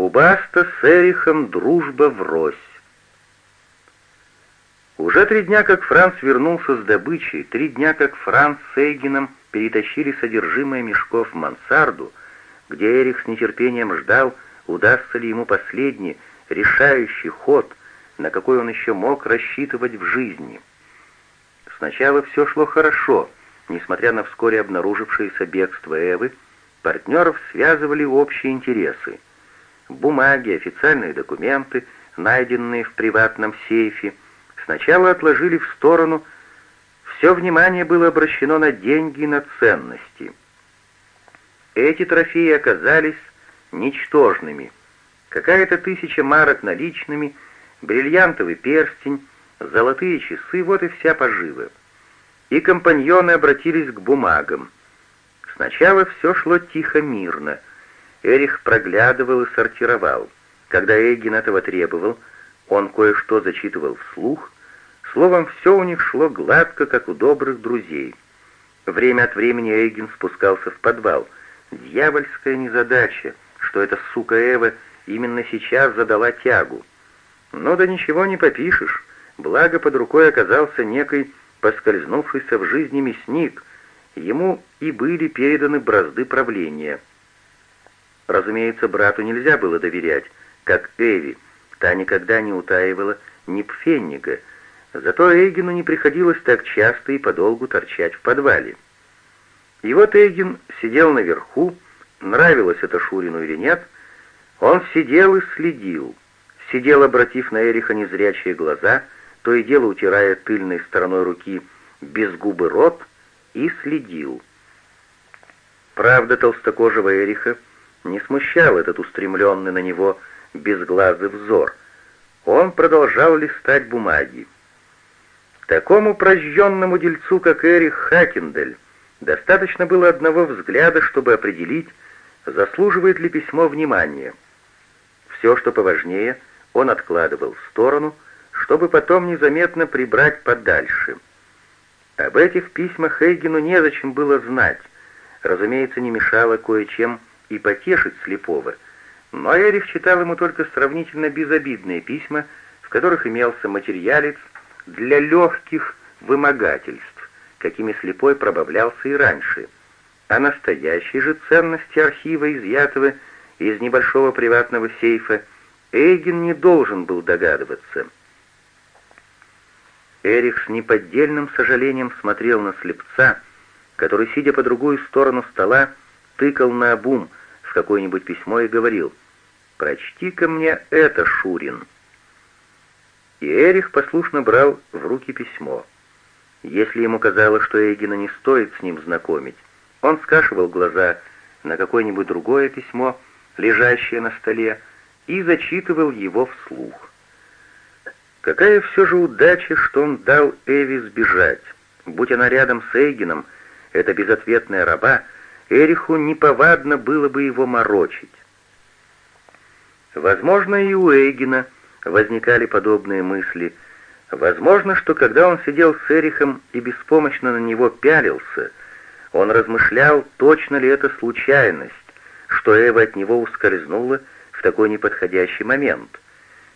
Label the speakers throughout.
Speaker 1: У Баста с Эрихом дружба врозь. Уже три дня, как Франц вернулся с добычей, три дня, как Франц с Эйгеном перетащили содержимое мешков в мансарду, где Эрих с нетерпением ждал, удастся ли ему последний, решающий ход, на какой он еще мог рассчитывать в жизни. Сначала все шло хорошо, несмотря на вскоре обнаружившееся бегство Эвы, партнеров связывали общие интересы. Бумаги, официальные документы, найденные в приватном сейфе, сначала отложили в сторону, все внимание было обращено на деньги и на ценности. Эти трофеи оказались ничтожными. Какая-то тысяча марок наличными, бриллиантовый перстень, золотые часы — вот и вся пожива. И компаньоны обратились к бумагам. Сначала все шло тихо-мирно. Эрих проглядывал и сортировал. Когда Эйген этого требовал, он кое-что зачитывал вслух. Словом, все у них шло гладко, как у добрых друзей. Время от времени Эйген спускался в подвал. Дьявольская незадача, что эта сука Эва именно сейчас задала тягу. Но да ничего не попишешь. Благо под рукой оказался некий поскользнувшийся в жизни мясник. Ему и были переданы бразды правления. Разумеется, брату нельзя было доверять, как Эви. Та никогда не утаивала ни пфеннига. Зато Эйгену не приходилось так часто и подолгу торчать в подвале. И вот Эйген сидел наверху, нравилось это Шурину или нет, он сидел и следил, сидел, обратив на Эриха незрячие глаза — то и дело утирая тыльной стороной руки без губы рот, и следил. Правда, толстокожего Эриха не смущал этот устремленный на него безглазый взор. Он продолжал листать бумаги. Такому прожженному дельцу, как Эрих Хакендель, достаточно было одного взгляда, чтобы определить, заслуживает ли письмо внимания. Все, что поважнее, он откладывал в сторону — чтобы потом незаметно прибрать подальше. Об этих письмах Хейгену незачем было знать. Разумеется, не мешало кое-чем и потешить слепого. Но Эрих читал ему только сравнительно безобидные письма, в которых имелся материалец для легких вымогательств, какими слепой пробавлялся и раньше. А настоящей же ценности архива, изъятого из небольшого приватного сейфа, Эйген не должен был догадываться — Эрих с неподдельным сожалением смотрел на слепца, который, сидя по другую сторону стола, тыкал на обум какое-нибудь письмо и говорил «Прочти-ка мне это, Шурин». И Эрих послушно брал в руки письмо. Если ему казалось, что Эгина не стоит с ним знакомить, он скашивал глаза на какое-нибудь другое письмо, лежащее на столе, и зачитывал его вслух. Какая все же удача, что он дал Эви сбежать. Будь она рядом с Эйгеном, эта безответная раба, Эриху неповадно было бы его морочить. Возможно, и у Эйгена возникали подобные мысли. Возможно, что когда он сидел с Эрихом и беспомощно на него пялился, он размышлял, точно ли это случайность, что Эва от него ускользнула в такой неподходящий момент.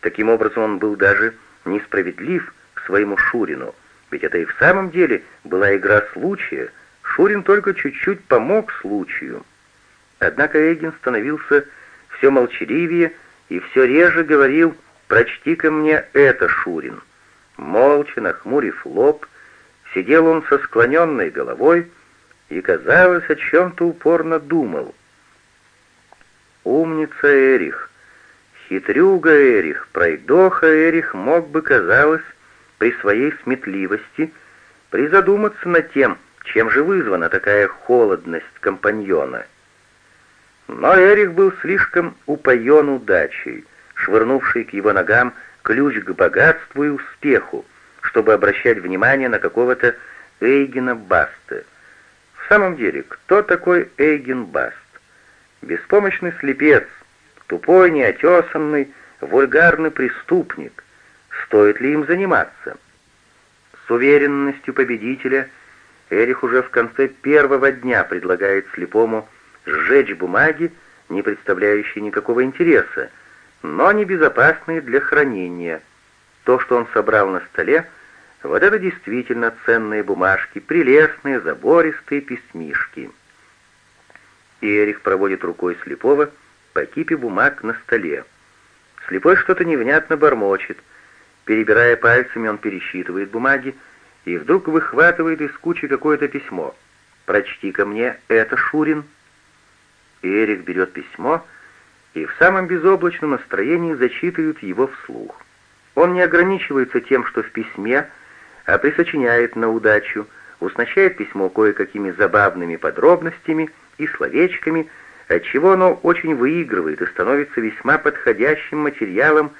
Speaker 1: Таким образом, он был даже несправедлив к своему Шурину, ведь это и в самом деле была игра случая, Шурин только чуть-чуть помог случаю. Однако Эгин становился все молчаливее и все реже говорил «Прочти-ка мне это, Шурин». Молча, нахмурив лоб, сидел он со склоненной головой и, казалось, о чем-то упорно думал. «Умница Эрих», Хитрюга Эрих, пройдоха Эрих мог бы, казалось, при своей сметливости призадуматься над тем, чем же вызвана такая холодность компаньона. Но Эрих был слишком упоен удачей, швырнувший к его ногам ключ к богатству и успеху, чтобы обращать внимание на какого-то Эйгена Баста. В самом деле, кто такой Эйген Баст? Беспомощный слепец, Тупой, неотесанный, вульгарный преступник. Стоит ли им заниматься? С уверенностью победителя Эрих уже в конце первого дня предлагает слепому сжечь бумаги не представляющие никакого интереса, но небезопасные для хранения. То, что он собрал на столе, вот это действительно ценные бумажки, прелестные, забористые письмишки. Эрих проводит рукой слепого по кипе бумаг на столе. Слепой что-то невнятно бормочет. Перебирая пальцами, он пересчитывает бумаги и вдруг выхватывает из кучи какое-то письмо. «Прочти-ка мне это, Шурин». И Эрик берет письмо и в самом безоблачном настроении зачитывает его вслух. Он не ограничивается тем, что в письме, а присочиняет на удачу, уснащает письмо кое-какими забавными подробностями и словечками, отчего оно очень выигрывает и становится весьма подходящим материалом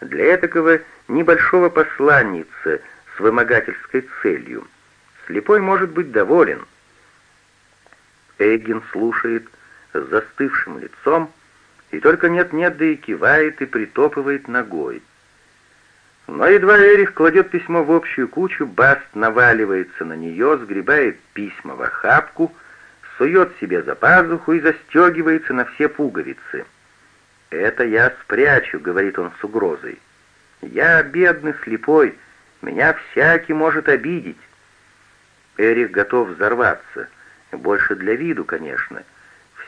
Speaker 1: для этакого небольшого посланница с вымогательской целью. Слепой может быть доволен. Эггин слушает с застывшим лицом, и только нет-нет, да и кивает и притопывает ногой. Но едва Эрих кладет письмо в общую кучу, Баст наваливается на нее, сгребает письма в охапку, сует себе за пазуху и застегивается на все пуговицы. «Это я спрячу», — говорит он с угрозой. «Я бедный, слепой, меня всякий может обидеть». Эрих готов взорваться, больше для виду, конечно, —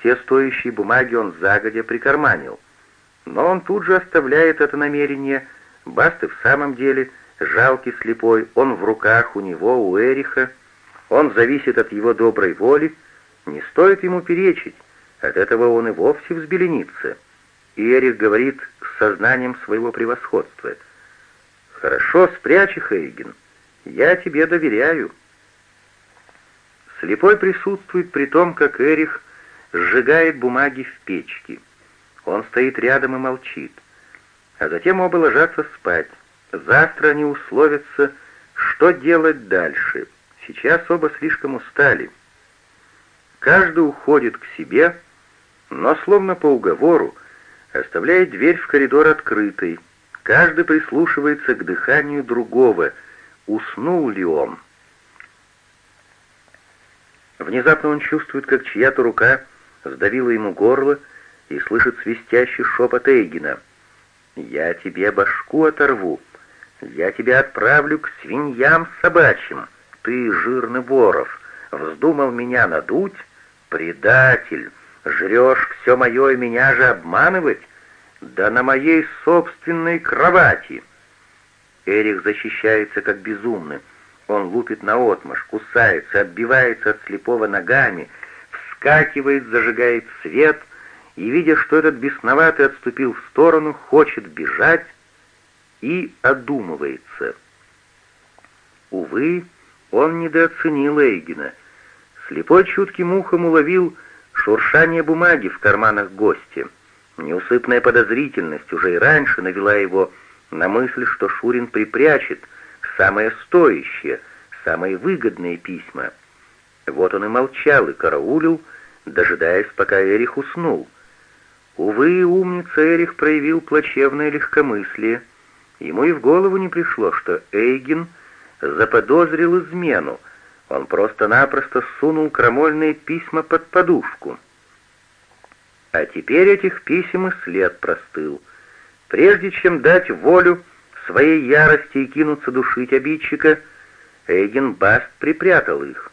Speaker 1: все стоящие бумаги он загодя прикарманил. Но он тут же оставляет это намерение. Баст и в самом деле жалкий слепой, он в руках у него, у Эриха. Он зависит от его доброй воли. Не стоит ему перечить, от этого он и вовсе взбеленится. И Эрих говорит с сознанием своего превосходства. «Хорошо, спрячь их, Эйген. Я тебе доверяю». Слепой присутствует при том, как Эрих сжигает бумаги в печке. Он стоит рядом и молчит. А затем оба ложатся спать. Завтра они условятся, что делать дальше. Сейчас оба слишком устали. Каждый уходит к себе, но словно по уговору оставляет дверь в коридор открытой. Каждый прислушивается к дыханию другого. Уснул ли он? Внезапно он чувствует, как чья-то рука сдавила ему горло и слышит свистящий шепот Эйгина. «Я тебе башку оторву, я тебя отправлю к свиньям собачьим, ты, жирный воров, вздумал меня надуть? Предатель, жрешь все мое и меня же обманывать? Да на моей собственной кровати!» Эрих защищается как безумный. Он лупит наотмашь, кусается, отбивается от слепого ногами — вскакивает, зажигает свет и, видя, что этот бесноватый отступил в сторону, хочет бежать и одумывается. Увы, он недооценил Эйгена. Слепой чутким ухом уловил шуршание бумаги в карманах гостя. Неусыпная подозрительность уже и раньше навела его на мысль, что Шурин припрячет самое стоящее, самые выгодные письма. Вот он и молчал, и караулил, дожидаясь, пока Эрих уснул. Увы, умница Эрих проявил плачевное легкомыслие. Ему и в голову не пришло, что Эйген заподозрил измену. Он просто-напросто сунул крамольные письма под подушку. А теперь этих писем и след простыл. Прежде чем дать волю своей ярости и кинуться душить обидчика, Эйген Баст припрятал их.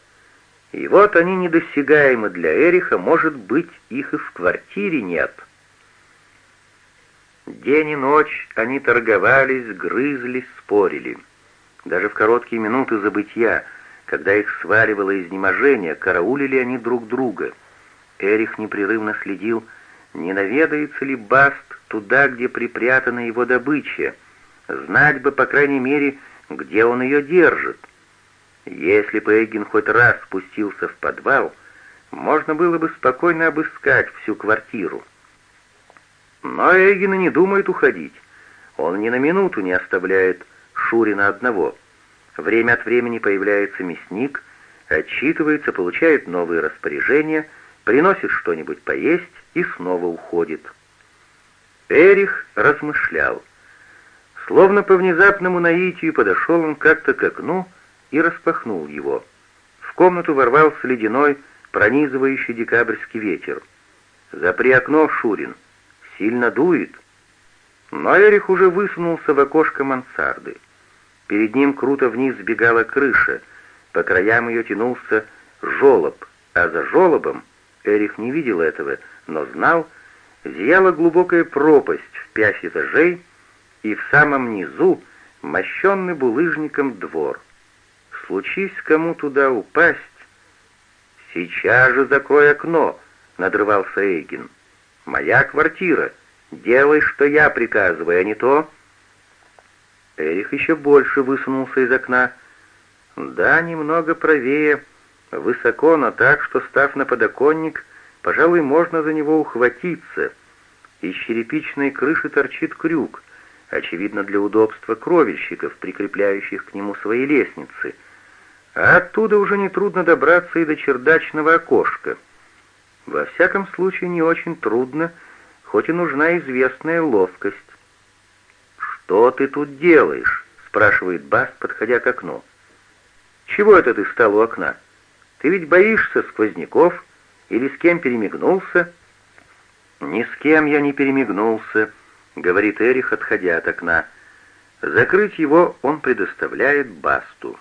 Speaker 1: И вот они недосягаемы для Эриха, может быть, их и в квартире нет. День и ночь они торговались, грызлись, спорили. Даже в короткие минуты забытья, когда их сваливало изнеможение, караулили они друг друга. Эрих непрерывно следил, не наведается ли Баст туда, где припрятана его добыча, знать бы, по крайней мере, где он ее держит. Если бы Эггин хоть раз спустился в подвал, можно было бы спокойно обыскать всю квартиру. Но Эггин не думает уходить. Он ни на минуту не оставляет Шурина одного. Время от времени появляется мясник, отчитывается, получает новые распоряжения, приносит что-нибудь поесть и снова уходит. Эрих размышлял. Словно по внезапному наитию подошел он как-то к окну, и распахнул его. В комнату ворвался ледяной, пронизывающий декабрьский ветер. «Запри окно, Шурин. Сильно дует». Но Эрих уже высунулся в окошко мансарды. Перед ним круто вниз сбегала крыша, по краям ее тянулся жолоб, а за жолобом, Эрих не видел этого, но знал, зияла глубокая пропасть в пять этажей, и в самом низу мощенный булыжником двор. Случись кому туда упасть... «Сейчас же закрой окно!» — надрывался Эйгин. «Моя квартира. Делай, что я приказываю, а не то...» Эрих еще больше высунулся из окна. Да, немного правее, высоко, но так, что, став на подоконник, пожалуй, можно за него ухватиться. Из черепичной крыши торчит крюк, очевидно, для удобства кровельщиков, прикрепляющих к нему свои лестницы. А оттуда уже нетрудно добраться и до чердачного окошка. Во всяком случае, не очень трудно, хоть и нужна известная ловкость. «Что ты тут делаешь?» — спрашивает Баст, подходя к окну. «Чего это ты стал у окна? Ты ведь боишься сквозняков или с кем перемигнулся?» «Ни с кем я не перемигнулся», — говорит Эрих, отходя от окна. Закрыть его он предоставляет Басту.